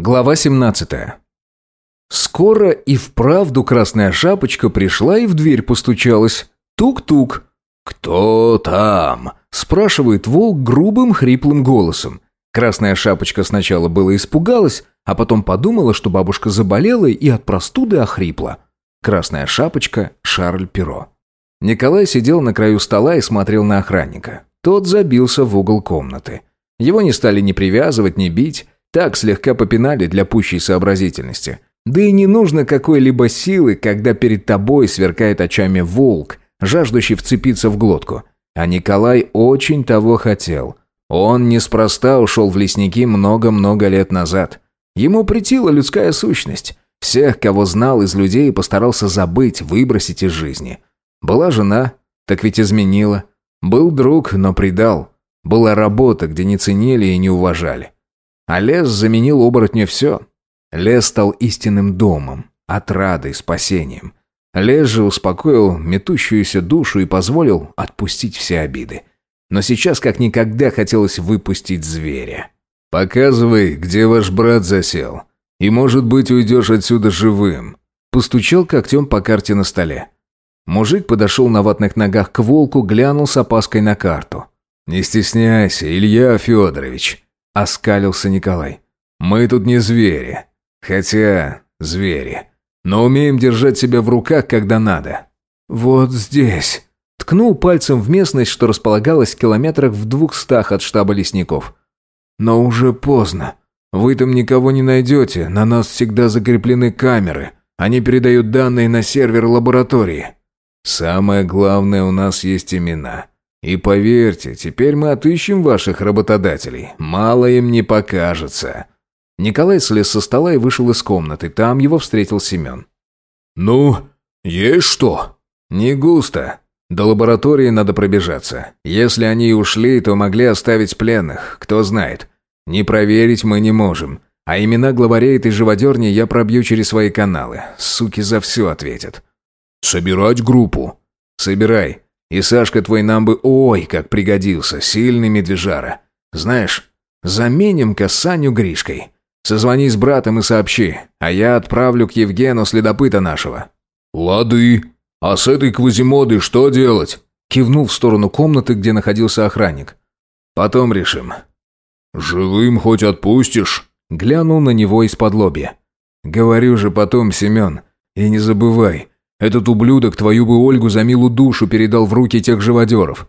Глава 17. Скоро и вправду красная шапочка пришла и в дверь постучалась. Тук-тук. «Кто там?» – спрашивает волк грубым хриплым голосом. Красная шапочка сначала было испугалась, а потом подумала, что бабушка заболела и от простуды охрипла. Красная шапочка – Шарль Перо. Николай сидел на краю стола и смотрел на охранника. Тот забился в угол комнаты. Его не стали ни привязывать, ни бить – так слегка попинали для пущей сообразительности. Да и не нужно какой-либо силы, когда перед тобой сверкает очами волк, жаждущий вцепиться в глотку. А Николай очень того хотел. Он неспроста ушел в лесники много-много лет назад. Ему претила людская сущность. Всех, кого знал из людей, постарался забыть, выбросить из жизни. Была жена, так ведь изменила. Был друг, но предал. Была работа, где не ценили и не уважали. А лес заменил оборотню все. Лес стал истинным домом, отрадой, спасением. Лес же успокоил метущуюся душу и позволил отпустить все обиды. Но сейчас как никогда хотелось выпустить зверя. «Показывай, где ваш брат засел. И, может быть, уйдешь отсюда живым». Постучал когтем по карте на столе. Мужик подошел на ватных ногах к волку, глянул с опаской на карту. «Не стесняйся, Илья Федорович. Оскалился Николай. «Мы тут не звери. Хотя звери. Но умеем держать себя в руках, когда надо». «Вот здесь». Ткнул пальцем в местность, что располагалась в километрах в двухстах от штаба лесников. «Но уже поздно. Вы там никого не найдете. На нас всегда закреплены камеры. Они передают данные на сервер лаборатории». «Самое главное, у нас есть имена. И поверьте, теперь мы отыщем ваших работодателей. Мало им не покажется». Николай слез со стола и вышел из комнаты. Там его встретил Семен. «Ну, есть что?» «Не густо. До лаборатории надо пробежаться. Если они ушли, то могли оставить пленных. Кто знает. Не проверить мы не можем. А имена главарей этой живодерни я пробью через свои каналы. Суки за все ответят». «Собирать группу?» «Собирай. И Сашка твой нам бы ой, как пригодился, сильный медвежара. Знаешь, заменим-ка Саню Гришкой. Созвони с братом и сообщи, а я отправлю к Евгену следопыта нашего». «Лады. А с этой Квазимодой что делать?» Кивнул в сторону комнаты, где находился охранник. «Потом решим». «Живым хоть отпустишь?» Глянул на него из-под лобья. «Говорю же потом, Семен. И не забывай, этот ублюдок твою бы Ольгу за милую душу передал в руки тех живодеров».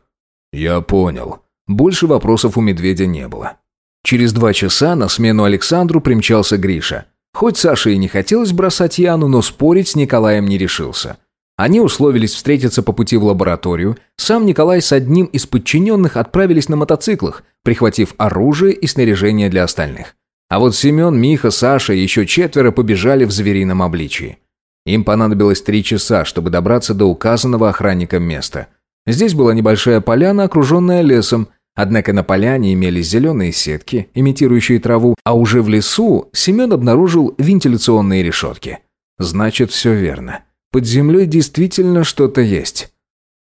«Я понял». Больше вопросов у медведя не было. Через два часа на смену Александру примчался Гриша. Хоть Саше и не хотелось бросать Яну, но спорить с Николаем не решился. Они условились встретиться по пути в лабораторию. Сам Николай с одним из подчиненных отправились на мотоциклах, прихватив оружие и снаряжение для остальных. А вот Семен, Миха, Саша и еще четверо побежали в зверином обличии. Им понадобилось три часа, чтобы добраться до указанного охранником места. Здесь была небольшая поляна, окруженная лесом, однако на поляне имелись зеленые сетки, имитирующие траву, а уже в лесу Семен обнаружил вентиляционные решетки. Значит, все верно. Под землей действительно что-то есть.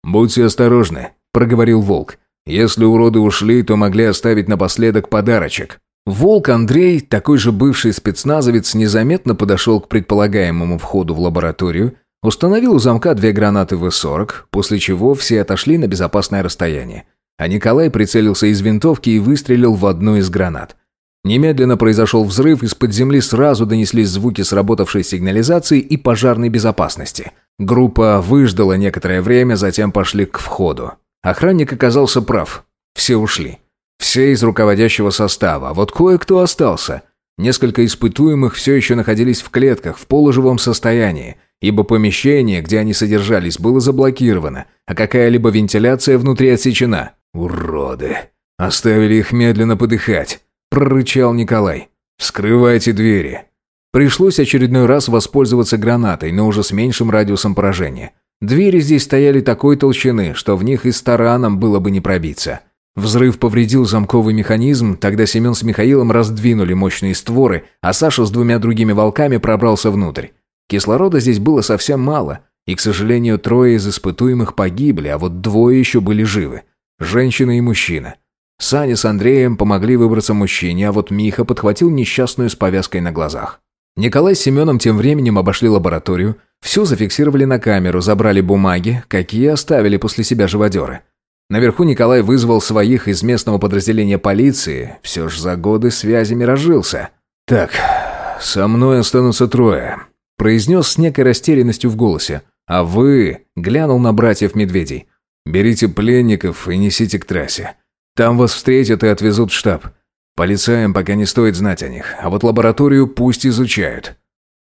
«Будьте осторожны», – проговорил волк. «Если уроды ушли, то могли оставить напоследок подарочек». Волк Андрей, такой же бывший спецназовец, незаметно подошел к предполагаемому входу в лабораторию, установил у замка две гранаты В-40, после чего все отошли на безопасное расстояние. А Николай прицелился из винтовки и выстрелил в одну из гранат. Немедленно произошел взрыв, из-под земли сразу донеслись звуки сработавшей сигнализации и пожарной безопасности. Группа выждала некоторое время, затем пошли к входу. Охранник оказался прав. Все ушли. Все из руководящего состава, а вот кое-кто остался. Несколько испытуемых все еще находились в клетках, в полуживом состоянии, ибо помещение, где они содержались, было заблокировано, а какая-либо вентиляция внутри отсечена. «Уроды! Оставили их медленно подыхать!» – прорычал Николай. «Вскрывайте двери!» Пришлось очередной раз воспользоваться гранатой, но уже с меньшим радиусом поражения. Двери здесь стояли такой толщины, что в них и с тараном было бы не пробиться. Взрыв повредил замковый механизм, тогда Семен с Михаилом раздвинули мощные створы, а Саша с двумя другими волками пробрался внутрь. Кислорода здесь было совсем мало, и, к сожалению, трое из испытуемых погибли, а вот двое еще были живы. Женщина и мужчина. Саня с Андреем помогли выбраться мужчине, а вот Миха подхватил несчастную с повязкой на глазах. Николай с Семеном тем временем обошли лабораторию, все зафиксировали на камеру, забрали бумаги, какие оставили после себя живодеры. Наверху Николай вызвал своих из местного подразделения полиции, все ж за годы связями разжился. «Так, со мной останутся трое», – произнес с некой растерянностью в голосе. «А вы...» – глянул на братьев Медведей. «Берите пленников и несите к трассе. Там вас встретят и отвезут в штаб. Полицаям пока не стоит знать о них, а вот лабораторию пусть изучают».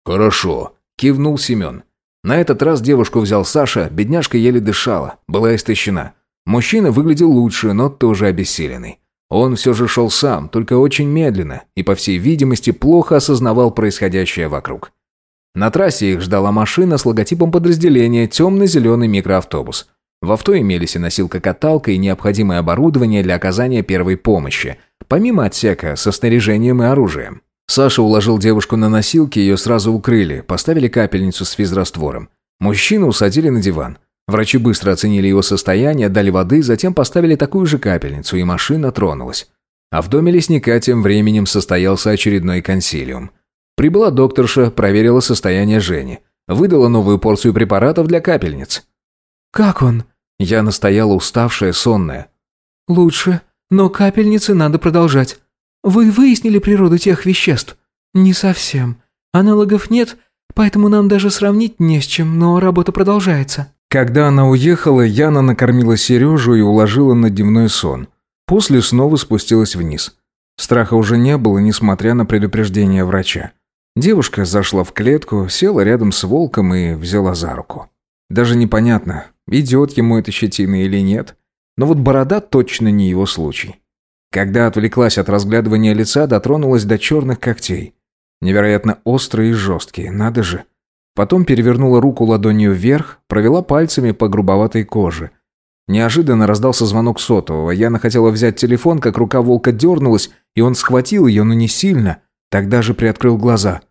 «Хорошо», – кивнул Семен. На этот раз девушку взял Саша, бедняжка еле дышала, была истощена. Мужчина выглядел лучше, но тоже обессиленный. Он все же шел сам, только очень медленно, и, по всей видимости, плохо осознавал происходящее вокруг. На трассе их ждала машина с логотипом подразделения темно-зеленый микроавтобус. В авто имелись и носилка-каталка, и необходимое оборудование для оказания первой помощи – помимо отсека со снаряжением и оружием. Саша уложил девушку на носилки, ее сразу укрыли, поставили капельницу с физраствором. Мужчину усадили на диван. Врачи быстро оценили его состояние, дали воды, затем поставили такую же капельницу, и машина тронулась. А в доме лесника тем временем состоялся очередной консилиум. Прибыла докторша, проверила состояние Жени. Выдала новую порцию препаратов для капельниц. «Как он?» Я настояла уставшая, сонная. «Лучше. Но капельницы надо продолжать. Вы выяснили природу тех веществ? Не совсем. Аналогов нет, поэтому нам даже сравнить не с чем, но работа продолжается. Когда она уехала, Яна накормила Сережу и уложила на дневной сон. После снова спустилась вниз. Страха уже не было, несмотря на предупреждение врача. Девушка зашла в клетку, села рядом с волком и взяла за руку. Даже непонятно, идет ему эта щетина или нет. Но вот борода точно не его случай. Когда отвлеклась от разглядывания лица, дотронулась до черных когтей. Невероятно острые и жесткие, надо же. Потом перевернула руку ладонью вверх, провела пальцами по грубоватой коже. Неожиданно раздался звонок сотового. Яна хотела взять телефон, как рука волка дернулась, и он схватил ее, но не сильно. Тогда же приоткрыл глаза.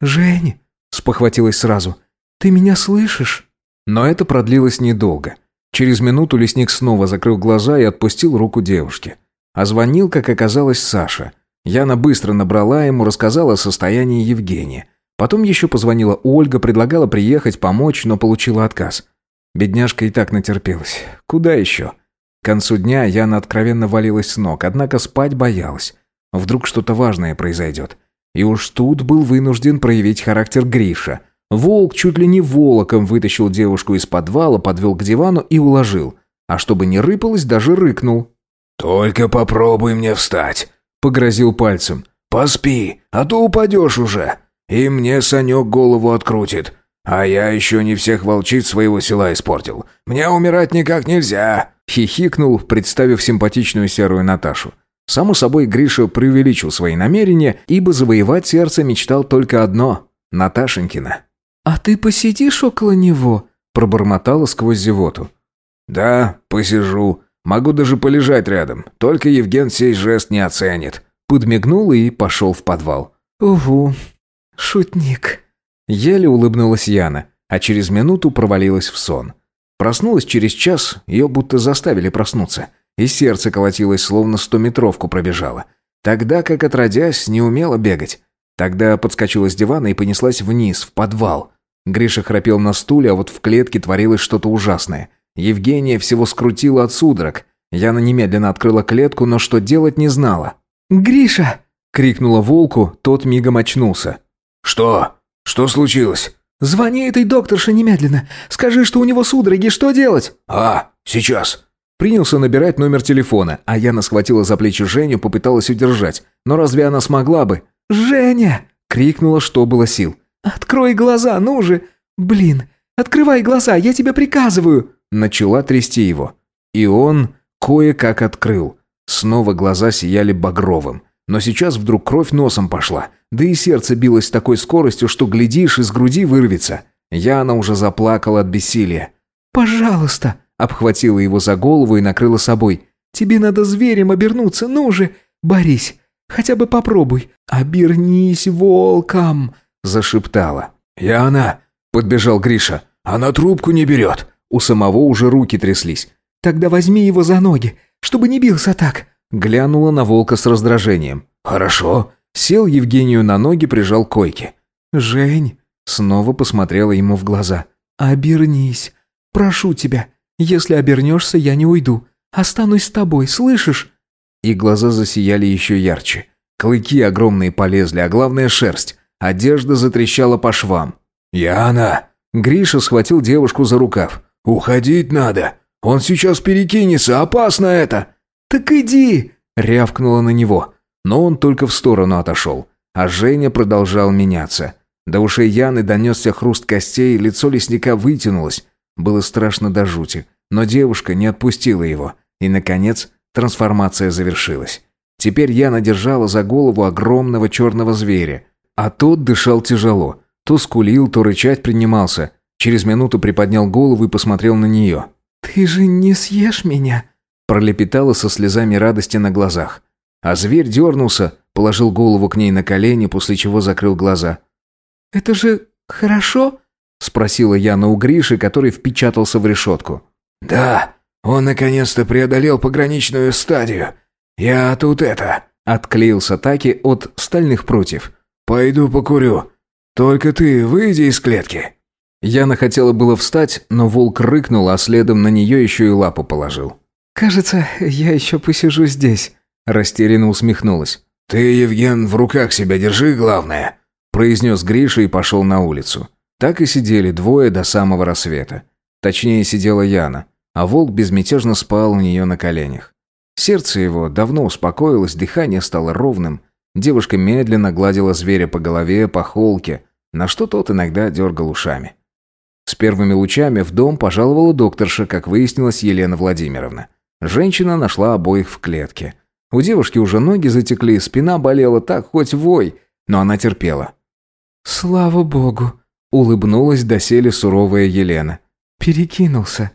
«Жень!» – спохватилась сразу. «Ты меня слышишь?» Но это продлилось недолго. Через минуту лесник снова закрыл глаза и отпустил руку девушки. А звонил, как оказалось, Саша. Яна быстро набрала ему, рассказала о состоянии Евгения. Потом еще позвонила Ольга, предлагала приехать, помочь, но получила отказ. Бедняжка и так натерпелась. Куда еще? К концу дня Яна откровенно валилась с ног, однако спать боялась. Вдруг что-то важное произойдет. И уж тут был вынужден проявить характер Гриша. Волк чуть ли не волоком вытащил девушку из подвала, подвел к дивану и уложил. А чтобы не рыпалось, даже рыкнул. «Только попробуй мне встать», — погрозил пальцем. «Поспи, а то упадешь уже. И мне Санек голову открутит. А я еще не всех волчиц своего села испортил. Мне умирать никак нельзя». Хихикнул, представив симпатичную серую Наташу. Само собой, Гриша преувеличил свои намерения, ибо завоевать сердце мечтал только одно – Наташенькина. «А ты посидишь около него?» – пробормотала сквозь зевоту. «Да, посижу. Могу даже полежать рядом. Только Евген сей жест не оценит». Подмигнул и пошел в подвал. «Угу, шутник». Еле улыбнулась Яна, а через минуту провалилась в сон. Проснулась через час, ее будто заставили проснуться. И сердце колотилось, словно стометровку пробежало. Тогда, как отродясь, не умела бегать. Тогда подскочила с дивана и понеслась вниз, в подвал. Гриша храпел на стуле, а вот в клетке творилось что-то ужасное. Евгения всего скрутила от судорог. Яна немедленно открыла клетку, но что делать не знала. «Гриша!» — крикнула волку, тот мигом очнулся. «Что? Что случилось?» «Звони этой докторше немедленно. Скажи, что у него судороги, что делать?» «А, сейчас». Принялся набирать номер телефона, а Яна схватила за плечи Женю, попыталась удержать. Но разве она смогла бы? «Женя!» — крикнула, что было сил. «Открой глаза, ну же! Блин, открывай глаза, я тебе приказываю!» Начала трясти его. И он кое-как открыл. Снова глаза сияли багровым. Но сейчас вдруг кровь носом пошла. Да и сердце билось с такой скоростью, что, глядишь, из груди вырвется. Яна уже заплакала от бессилия. «Пожалуйста!» — обхватила его за голову и накрыла собой. «Тебе надо зверем обернуться, ну же! Борись! Хотя бы попробуй! Обернись волком!» зашептала. «Яна!» – подбежал Гриша. «Она трубку не берет!» У самого уже руки тряслись. «Тогда возьми его за ноги, чтобы не бился так!» глянула на волка с раздражением. «Хорошо». Сел Евгению на ноги, прижал к койке. «Жень», снова посмотрела ему в глаза. «Обернись. Прошу тебя. Если обернешься, я не уйду. Останусь с тобой, слышишь?» И глаза засияли еще ярче. Клыки огромные полезли, а главное шерсть. Одежда затрещала по швам. «Яна!» Гриша схватил девушку за рукав. «Уходить надо! Он сейчас перекинется, опасно это!» «Так иди!» — рявкнула на него. Но он только в сторону отошел. А Женя продолжал меняться. До ушей Яны донесся хруст костей, лицо лесника вытянулось. Было страшно до жути. Но девушка не отпустила его. И, наконец, трансформация завершилась. Теперь Яна держала за голову огромного черного зверя. А тот дышал тяжело. То скулил, то рычать принимался. Через минуту приподнял голову и посмотрел на нее. «Ты же не съешь меня?» Пролепетала со слезами радости на глазах. А зверь дернулся, положил голову к ней на колени, после чего закрыл глаза. «Это же хорошо?» Спросила Яна у Гриши, который впечатался в решетку. «Да, он наконец-то преодолел пограничную стадию. Я тут это...» Отклеился Таки от стальных прутьев. «Пойду покурю. Только ты выйди из клетки». Яна хотела было встать, но волк рыкнул, а следом на нее еще и лапу положил. «Кажется, я еще посижу здесь», – растерянно усмехнулась. «Ты, Евген, в руках себя держи, главное», – произнес Гриша и пошел на улицу. Так и сидели двое до самого рассвета. Точнее, сидела Яна, а волк безмятежно спал у нее на коленях. Сердце его давно успокоилось, дыхание стало ровным. Девушка медленно гладила зверя по голове, по холке, на что тот иногда дергал ушами. С первыми лучами в дом пожаловала докторша, как выяснилось, Елена Владимировна. Женщина нашла обоих в клетке. У девушки уже ноги затекли, спина болела так, хоть вой, но она терпела. «Слава богу!» Улыбнулась доселе суровая Елена. «Перекинулся.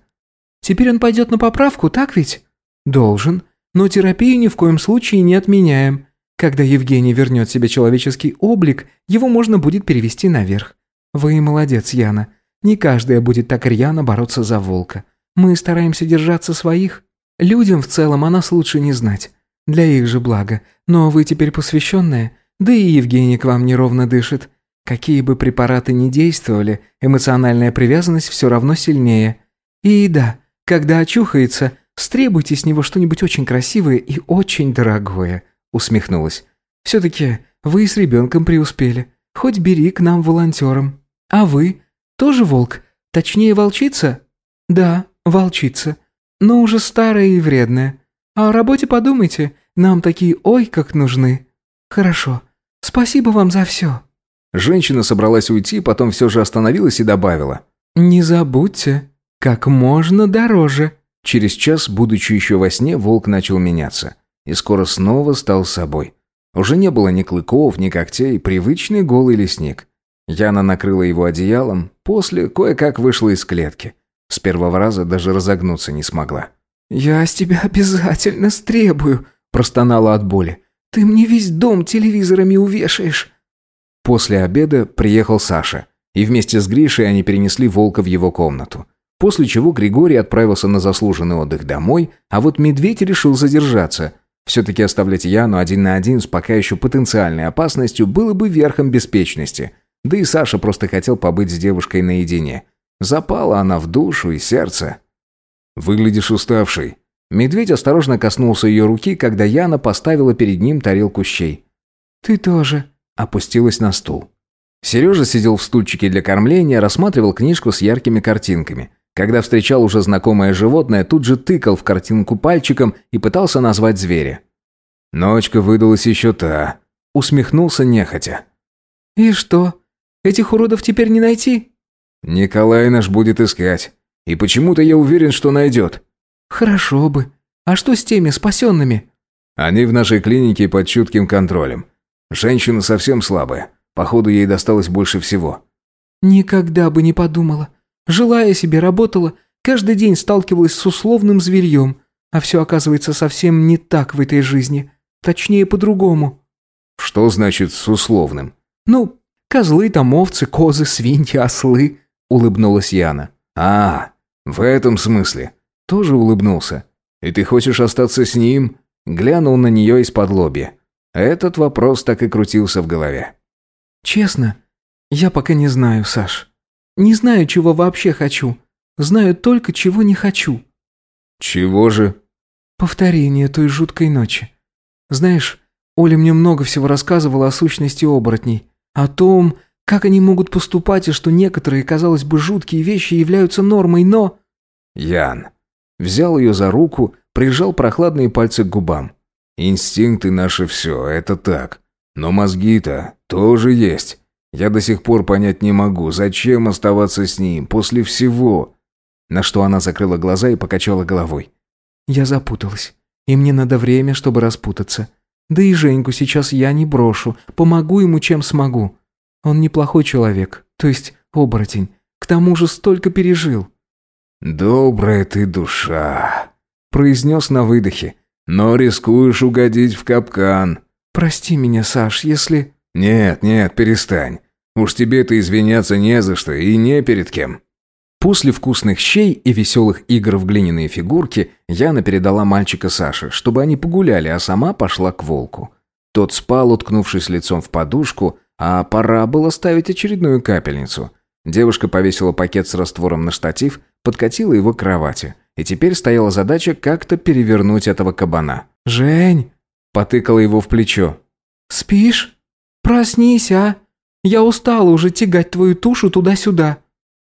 Теперь он пойдет на поправку, так ведь?» «Должен. Но терапию ни в коем случае не отменяем. Когда Евгений вернет себе человеческий облик, его можно будет перевести наверх. Вы молодец, Яна. Не каждая будет так рьяно бороться за волка. Мы стараемся держаться своих. Людям в целом о нас лучше не знать. Для их же блага. Но вы теперь посвященная, да и Евгений к вам неровно дышит. Какие бы препараты ни действовали, эмоциональная привязанность все равно сильнее. И да, когда очухается, стребуйте с него что-нибудь очень красивое и очень дорогое», усмехнулась. «Все-таки вы с ребенком преуспели. Хоть бери к нам волонтером. А вы? Тоже волк? Точнее, волчица?» «Да, волчица. Но уже старая и вредная. А о работе подумайте. Нам такие ой как нужны. Хорошо. Спасибо вам за все». Женщина собралась уйти, потом все же остановилась и добавила. «Не забудьте, как можно дороже». Через час, будучи еще во сне, волк начал меняться. И скоро снова стал собой. Уже не было ни клыков, ни когтей, привычный голый лесник. Яна накрыла его одеялом, после кое-как вышла из клетки. С первого раза даже разогнуться не смогла. «Я с тебя обязательно стребую», – простонала от боли. «Ты мне весь дом телевизорами увешаешь». После обеда приехал Саша, и вместе с Гришей они перенесли волка в его комнату. После чего Григорий отправился на заслуженный отдых домой, а вот медведь решил задержаться. Все-таки оставлять Яну один на один с пока еще потенциальной опасностью было бы верхом беспечности. Да и Саша просто хотел побыть с девушкой наедине. Запала она в душу и сердце. «Выглядишь уставший». Медведь осторожно коснулся ее руки, когда Яна поставила перед ним тарелку щей. «Ты тоже», опустилась на стул. Сережа сидел в стульчике для кормления, рассматривал книжку с яркими картинками. Когда встречал уже знакомое животное, тут же тыкал в картинку пальчиком и пытался назвать зверя. Ночка выдалась еще та. Усмехнулся нехотя. «И что? Этих уродов теперь не найти?» «Николай наш будет искать. И почему-то я уверен, что найдет». «Хорошо бы. А что с теми спасенными?» «Они в нашей клинике под чутким контролем. Женщина совсем слабая. Походу, ей досталось больше всего. Никогда бы не подумала. Жила я себе, работала, каждый день сталкивалась с условным зверьем. А все оказывается совсем не так в этой жизни. Точнее, по-другому. Что значит «с условным»? Ну, козлы там, овцы, козы, свиньи, ослы. Улыбнулась Яна. А, в этом смысле. Тоже улыбнулся. И ты хочешь остаться с ним? глянул на нее из-под лобья. Этот вопрос так и крутился в голове. «Честно, я пока не знаю, Саш. Не знаю, чего вообще хочу. Знаю только, чего не хочу». «Чего же?» «Повторение той жуткой ночи. Знаешь, Оля мне много всего рассказывала о сущности оборотней. О том, как они могут поступать, и что некоторые, казалось бы, жуткие вещи являются нормой, но...» Ян. Взял ее за руку, прижал прохладные пальцы к губам. «Инстинкты наши все, это так. Но мозги-то тоже есть. Я до сих пор понять не могу, зачем оставаться с ним после всего...» На что она закрыла глаза и покачала головой. «Я запуталась, и мне надо время, чтобы распутаться. Да и Женьку сейчас я не брошу, помогу ему, чем смогу. Он неплохой человек, то есть оборотень. К тому же столько пережил». «Добрая ты душа», — произнес на выдохе. «Но рискуешь угодить в капкан». «Прости меня, Саш, если...» «Нет, нет, перестань. Уж тебе-то извиняться не за что и не перед кем». После вкусных щей и веселых игр в глиняные фигурки Яна передала мальчика Саше, чтобы они погуляли, а сама пошла к волку. Тот спал, уткнувшись лицом в подушку, а пора было ставить очередную капельницу. Девушка повесила пакет с раствором на штатив, подкатила его к кровати. И теперь стояла задача как-то перевернуть этого кабана. «Жень!» – потыкала его в плечо. «Спишь? Проснись, а! Я устала уже тягать твою тушу туда-сюда».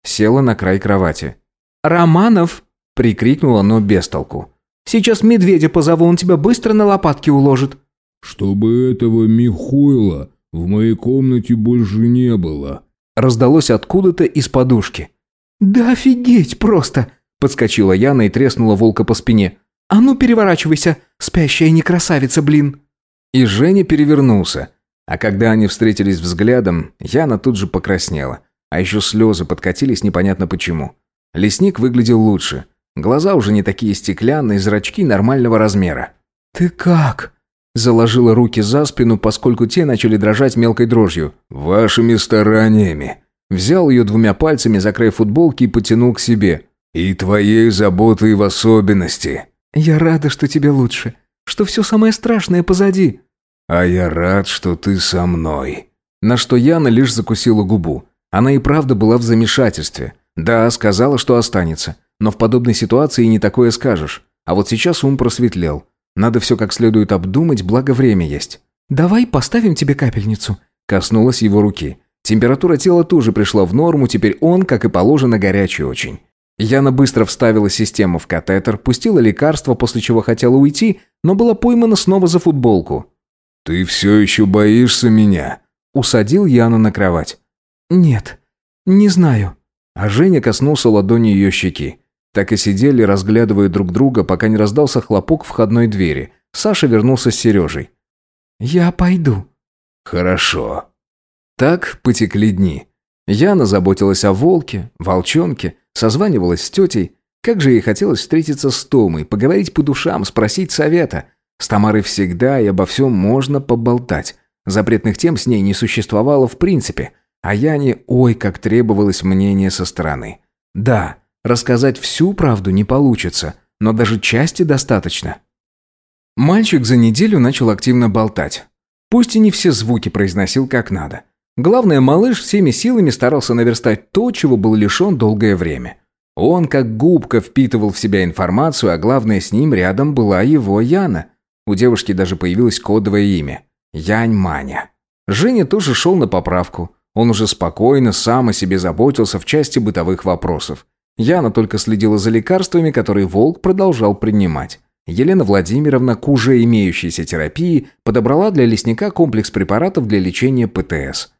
Села на край кровати. «Романов!» – прикрикнула, но без толку. «Сейчас медведя позову, он тебя быстро на лопатки уложит». «Чтобы этого Михуила в моей комнате больше не было», раздалось откуда-то из подушки. «Да офигеть просто!» – подскочила Яна и треснула волка по спине. «А ну переворачивайся, спящая не красавица, блин!» И Женя перевернулся. А когда они встретились взглядом, Яна тут же покраснела. А еще слезы подкатились непонятно почему. Лесник выглядел лучше. Глаза уже не такие стеклянные, зрачки нормального размера. «Ты как?» Заложила руки за спину, поскольку те начали дрожать мелкой дрожью. «Вашими стараниями». Взял ее двумя пальцами за край футболки и потянул к себе. «И твоей заботой в особенности». «Я рада, что тебе лучше. Что все самое страшное позади». «А я рад, что ты со мной». На что Яна лишь закусила губу. Она и правда была в замешательстве. Да, сказала, что останется. Но в подобной ситуации не такое скажешь. А вот сейчас ум просветлел. Надо все как следует обдумать, благо время есть. «Давай поставим тебе капельницу», – коснулась его руки. Температура тела тоже пришла в норму, теперь он, как и положено, горячий очень. Яна быстро вставила систему в катетер, пустила лекарство, после чего хотела уйти, но была поймана снова за футболку. «Ты все еще боишься меня?» Усадил Яну на кровать. «Нет, не знаю». А Женя коснулся ладони ее щеки. Так и сидели, разглядывая друг друга, пока не раздался хлопок входной двери. Саша вернулся с Сережей. «Я пойду». «Хорошо». Так потекли дни. Яна заботилась о волке, волчонке, созванивалась с тетей. Как же ей хотелось встретиться с Томой, поговорить по душам, спросить совета. С Тамарой всегда и обо всем можно поболтать. Запретных тем с ней не существовало в принципе. А Яне ой, как требовалось мнение со стороны. Да, Рассказать всю правду не получится, но даже части достаточно. Мальчик за неделю начал активно болтать. Пусть и не все звуки произносил как надо. Главное, малыш всеми силами старался наверстать то, чего был лишен долгое время. Он как губка впитывал в себя информацию, а главное, с ним рядом была его Яна. У девушки даже появилось кодовое имя – Янь Маня. Женя тоже шел на поправку. Он уже спокойно сам о себе заботился в части бытовых вопросов. Яна только следила за лекарствами, которые Волк продолжал принимать. Елена Владимировна к уже имеющейся терапии подобрала для лесника комплекс препаратов для лечения ПТС.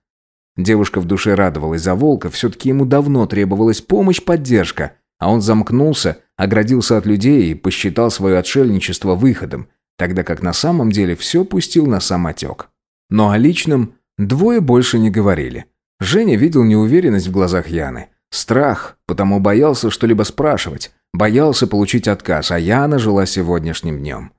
Девушка в душе радовалась за Волка, все-таки ему давно требовалась помощь, поддержка, а он замкнулся, оградился от людей и посчитал свое отшельничество выходом, тогда как на самом деле все пустил на самотек. Но о личном двое больше не говорили. Женя видел неуверенность в глазах Яны – Страх, потому боялся что-либо спрашивать, боялся получить отказ, а Яна жила сегодняшним днем.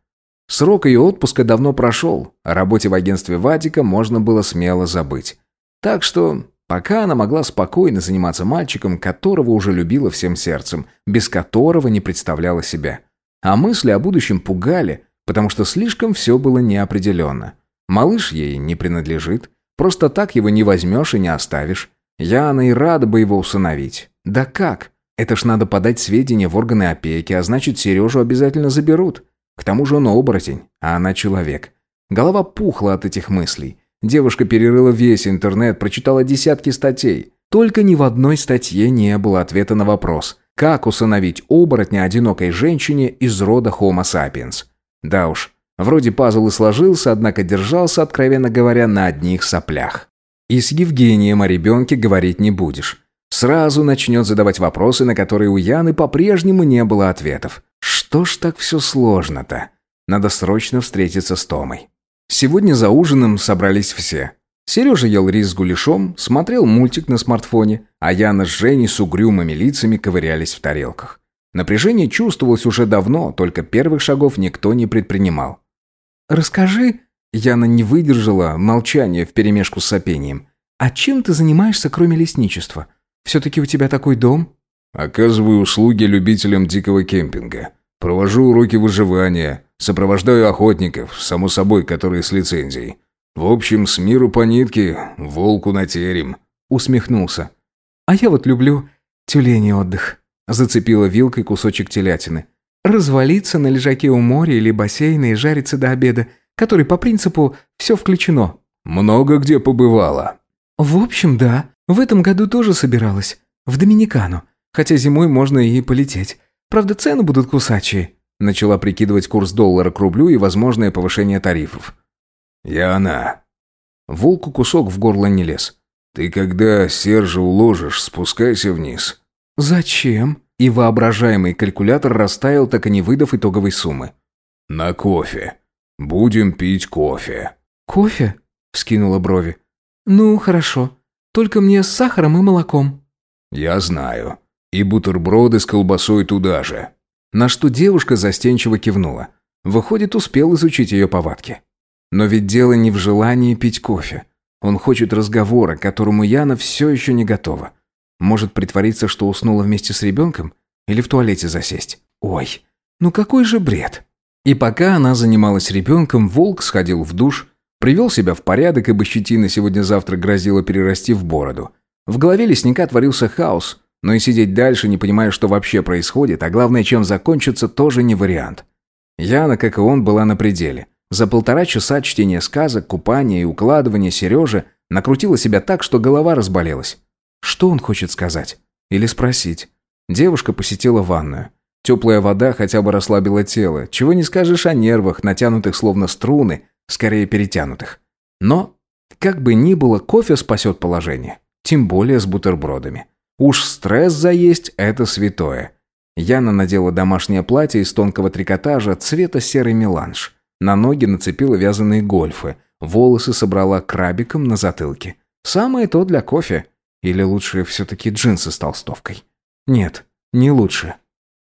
Срок ее отпуска давно прошел, о работе в агентстве Вадика можно было смело забыть. Так что пока она могла спокойно заниматься мальчиком, которого уже любила всем сердцем, без которого не представляла себя. А мысли о будущем пугали, потому что слишком все было неопределенно. Малыш ей не принадлежит, просто так его не возьмешь и не оставишь. Яна и рада бы его усыновить. Да как? Это ж надо подать сведения в органы опеки, а значит, Сережу обязательно заберут. К тому же он оборотень, а она человек. Голова пухла от этих мыслей. Девушка перерыла весь интернет, прочитала десятки статей. Только ни в одной статье не было ответа на вопрос, как усыновить оборотня одинокой женщине из рода Homo sapiens. Да уж, вроде пазл и сложился, однако держался, откровенно говоря, на одних соплях. И с Евгением о ребенке говорить не будешь. Сразу начнет задавать вопросы, на которые у Яны по-прежнему не было ответов. Что ж так все сложно-то? Надо срочно встретиться с Томой. Сегодня за ужином собрались все. Сережа ел рис с гуляшом, смотрел мультик на смартфоне, а Яна с Женей с угрюмыми лицами ковырялись в тарелках. Напряжение чувствовалось уже давно, только первых шагов никто не предпринимал. «Расскажи...» Яна не выдержала молчания вперемешку с сопением. «А чем ты занимаешься, кроме лесничества? Все-таки у тебя такой дом?» «Оказываю услуги любителям дикого кемпинга. Провожу уроки выживания, сопровождаю охотников, само собой, которые с лицензией. В общем, с миру по нитке, волку на терем», — усмехнулся. «А я вот люблю тюлени отдых», — зацепила вилкой кусочек телятины. «Развалиться на лежаке у моря или бассейна и жариться до обеда, который по принципу «все включено». «Много где побывала». «В общем, да. В этом году тоже собиралась. В Доминикану. Хотя зимой можно и полететь. Правда, цены будут кусачие». Начала прикидывать курс доллара к рублю и возможное повышение тарифов. «Яна». Волку кусок в горло не лез. «Ты когда Сержа уложишь, спускайся вниз». «Зачем?» И воображаемый калькулятор растаял, так и не выдав итоговой суммы. «На кофе. Будем пить кофе». «Кофе?» – вскинула брови. «Ну, хорошо. Только мне с сахаром и молоком». «Я знаю. И бутерброды с колбасой туда же». На что девушка застенчиво кивнула. Выходит, успел изучить ее повадки. Но ведь дело не в желании пить кофе. Он хочет разговора, к которому Яна все еще не готова. Может притвориться, что уснула вместе с ребенком? Или в туалете засесть? Ой, ну какой же бред. И пока она занималась ребенком, волк сходил в душ, привел себя в порядок, ибо щетина сегодня-завтра грозила перерасти в бороду. В голове лесника творился хаос – но и сидеть дальше, не понимая, что вообще происходит, а главное, чем закончится, тоже не вариант. Яна, как и он, была на пределе. За полтора часа чтения сказок, купания и укладывания Сережи накрутила себя так, что голова разболелась. Что он хочет сказать? Или спросить? Девушка посетила ванную. Теплая вода хотя бы расслабила тело. Чего не скажешь о нервах, натянутых словно струны, скорее перетянутых. Но, как бы ни было, кофе спасет положение. Тем более с бутербродами. Уж стресс заесть – это святое. Яна надела домашнее платье из тонкого трикотажа цвета серый меланж. На ноги нацепила вязаные гольфы. Волосы собрала крабиком на затылке. Самое то для кофе. Или лучше все-таки джинсы с толстовкой. Нет, не лучше.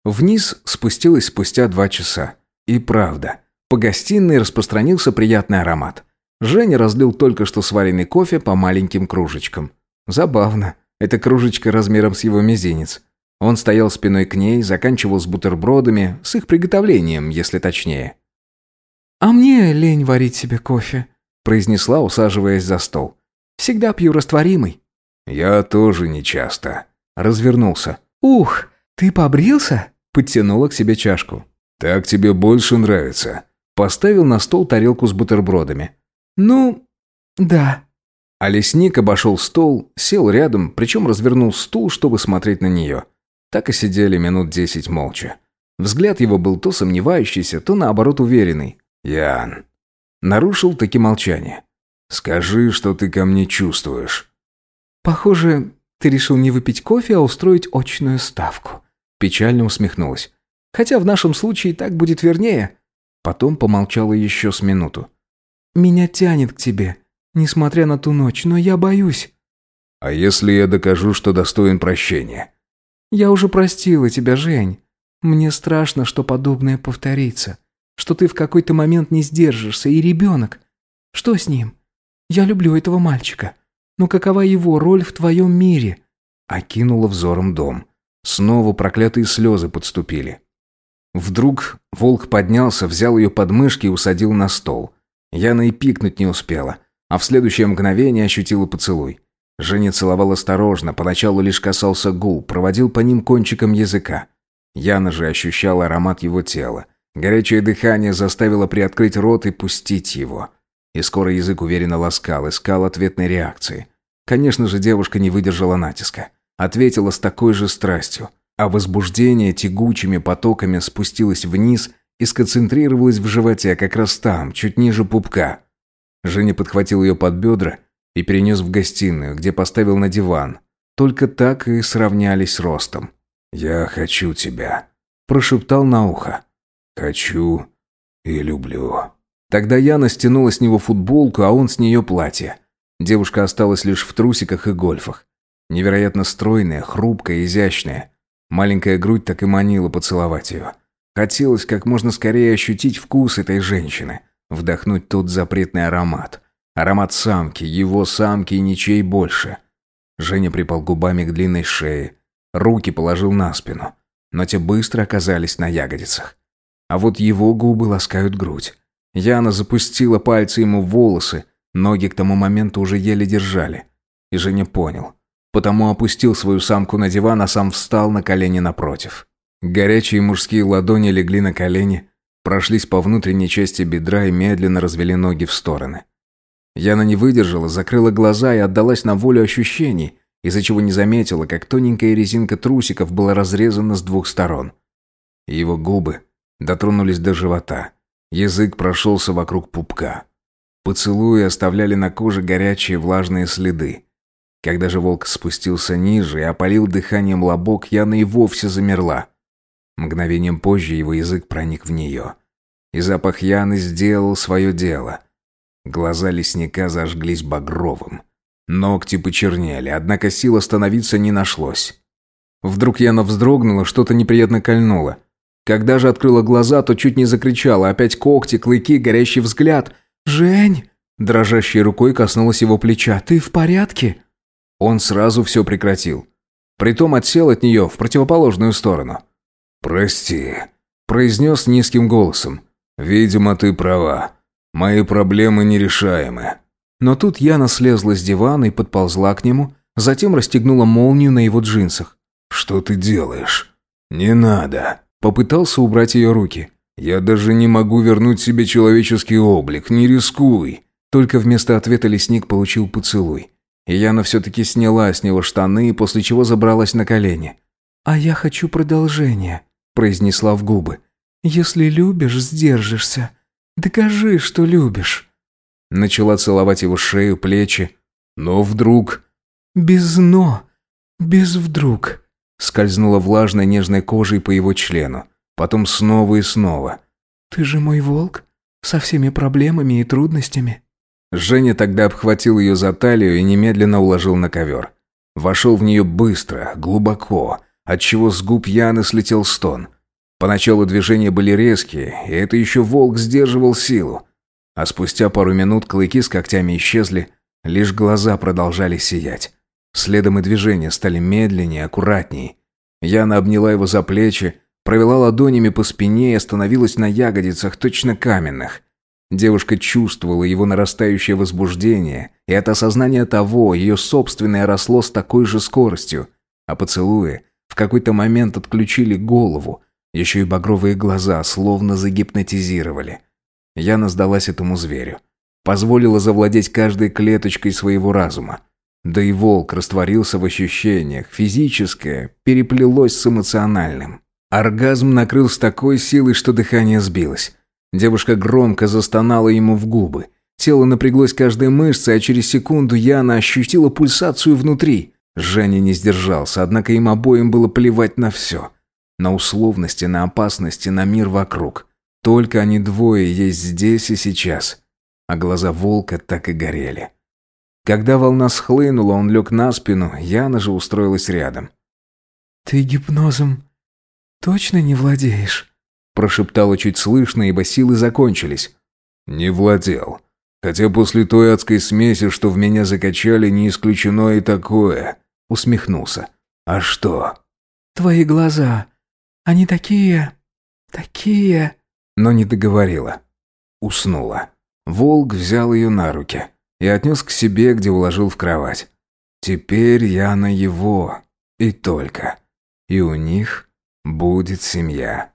Вниз спустилась спустя два часа. И правда, по гостиной распространился приятный аромат. Женя разлил только что сваренный кофе по маленьким кружечкам. Забавно. Это кружечка размером с его мизинец. Он стоял спиной к ней, заканчивал с бутербродами, с их приготовлением, если точнее. «А мне лень варить себе кофе», – произнесла, усаживаясь за стол. «Всегда пью растворимый». «Я тоже не часто». Развернулся. «Ух, ты побрился?» – подтянула к себе чашку. «Так тебе больше нравится?» Поставил на стол тарелку с бутербродами. «Ну, да», а лесник обошел стол, сел рядом, причем развернул стул, чтобы смотреть на нее. Так и сидели минут десять молча. Взгляд его был то сомневающийся, то наоборот уверенный. «Ян». Нарушил таки молчание. «Скажи, что ты ко мне чувствуешь». «Похоже, ты решил не выпить кофе, а устроить очную ставку». Печально усмехнулась. «Хотя в нашем случае так будет вернее». Потом помолчала еще с минуту. «Меня тянет к тебе. Несмотря на ту ночь, но я боюсь». «А если я докажу, что достоин прощения?» «Я уже простила тебя, Жень. Мне страшно, что подобное повторится. Что ты в какой-то момент не сдержишься, и ребенок. Что с ним? Я люблю этого мальчика. Но какова его роль в твоем мире?» Окинула взором дом. Снова проклятые слезы подступили. Вдруг волк поднялся, взял ее под мышки и усадил на стол. Яна и пикнуть не успела, а в следующее мгновение ощутила поцелуй. Женя целовал осторожно, поначалу лишь касался губ, проводил по ним кончиком языка. Яна же ощущала аромат его тела. Горячее дыхание заставило приоткрыть рот и пустить его. И скоро язык уверенно ласкал, искал ответной реакции. Конечно же, девушка не выдержала натиска. Ответила с такой же страстью. А возбуждение тягучими потоками спустилось вниз и сконцентрировалось в животе, как раз там, чуть ниже пупка. Женя подхватил ее под бедра и перенес в гостиную, где поставил на диван. Только так и сравнялись ростом. «Я хочу тебя», – прошептал на ухо. «Хочу и люблю». Тогда Яна стянула с него футболку, а он с нее платье. Девушка осталась лишь в трусиках и гольфах. Невероятно стройная, хрупкая, изящная. Маленькая грудь так и манила поцеловать ее. Хотелось как можно скорее ощутить вкус этой женщины, вдохнуть тот запретный аромат. Аромат самки, его самки и ничей больше. Женя припал губами к длинной шее, руки положил на спину, но те быстро оказались на ягодицах. А вот его губы ласкают грудь. Яна запустила пальцы ему в волосы, ноги к тому моменту уже еле держали. И Женя понял. Потому опустил свою самку на диван, а сам встал на колени напротив. Горячие мужские ладони легли на колени, прошлись по внутренней части бедра и медленно развели ноги в стороны. Яна не выдержала, закрыла глаза и отдалась на волю ощущений, из-за чего не заметила, как тоненькая резинка трусиков была разрезана с двух сторон. Его губы дотронулись до живота. Язык прошелся вокруг пупка. Поцелуи оставляли на коже горячие влажные следы. Когда же волк спустился ниже и опалил дыханием лобок, Яна и вовсе замерла. Мгновением позже его язык проник в нее. И запах Яны сделал свое дело. Глаза лесника зажглись багровым. Ногти почернели, однако сил остановиться не нашлось. Вдруг Яна вздрогнула, что-то неприятно кольнуло. Когда же открыла глаза, то чуть не закричала. Опять когти, клыки, горящий взгляд. «Жень!» Дрожащей рукой коснулась его плеча. «Ты в порядке?» Он сразу все прекратил. Притом отсел от нее в противоположную сторону. «Прости», – произнес низким голосом. «Видимо, ты права. Мои проблемы нерешаемы». Но тут Яна слезла с дивана и подползла к нему, затем расстегнула молнию на его джинсах. «Что ты делаешь?» «Не надо». Попытался убрать ее руки. «Я даже не могу вернуть себе человеческий облик, не рискуй». Только вместо ответа лесник получил поцелуй. И Яна все-таки сняла с него штаны, после чего забралась на колени. «А я хочу продолжения», – произнесла в губы. «Если любишь, сдержишься. Докажи, что любишь». Начала целовать его шею, плечи. Но вдруг... «Без но, без вдруг», — скользнула влажной нежной кожей по его члену. Потом снова и снова. «Ты же мой волк, со всеми проблемами и трудностями». Женя тогда обхватил ее за талию и немедленно уложил на ковер. Вошел в нее быстро, глубоко, отчего с губ Яны слетел стон. Поначалу движения были резкие, и это еще волк сдерживал силу. А спустя пару минут клыки с когтями исчезли, лишь глаза продолжали сиять. Следом и движения стали медленнее, аккуратней. Яна обняла его за плечи, провела ладонями по спине и остановилась на ягодицах, точно каменных. Девушка чувствовала его нарастающее возбуждение, и от осознания того ее собственное росло с такой же скоростью. А поцелуи в какой-то момент отключили голову, еще и багровые глаза словно загипнотизировали. Яна сдалась этому зверю. Позволила завладеть каждой клеточкой своего разума. Да и волк растворился в ощущениях, физическое переплелось с эмоциональным. Оргазм накрыл с такой силой, что дыхание сбилось. Девушка громко застонала ему в губы. Тело напряглось каждой мышцей, а через секунду Яна ощутила пульсацию внутри. Женя не сдержался, однако им обоим было плевать на все. На условности, на опасности, на мир вокруг. Только они двое есть здесь и сейчас. А глаза волка так и горели. Когда волна схлынула, он лег на спину, Яна же устроилась рядом. «Ты гипнозом точно не владеешь?» Прошептала чуть слышно, ибо силы закончились. «Не владел. Хотя после той адской смеси, что в меня закачали, не исключено и такое», усмехнулся. «А что?» «Твои глаза, они такие такие...» Но не договорила. Уснула. Волк взял ее на руки и отнес к себе, где уложил в кровать. Теперь я на его, и только. И у них будет семья.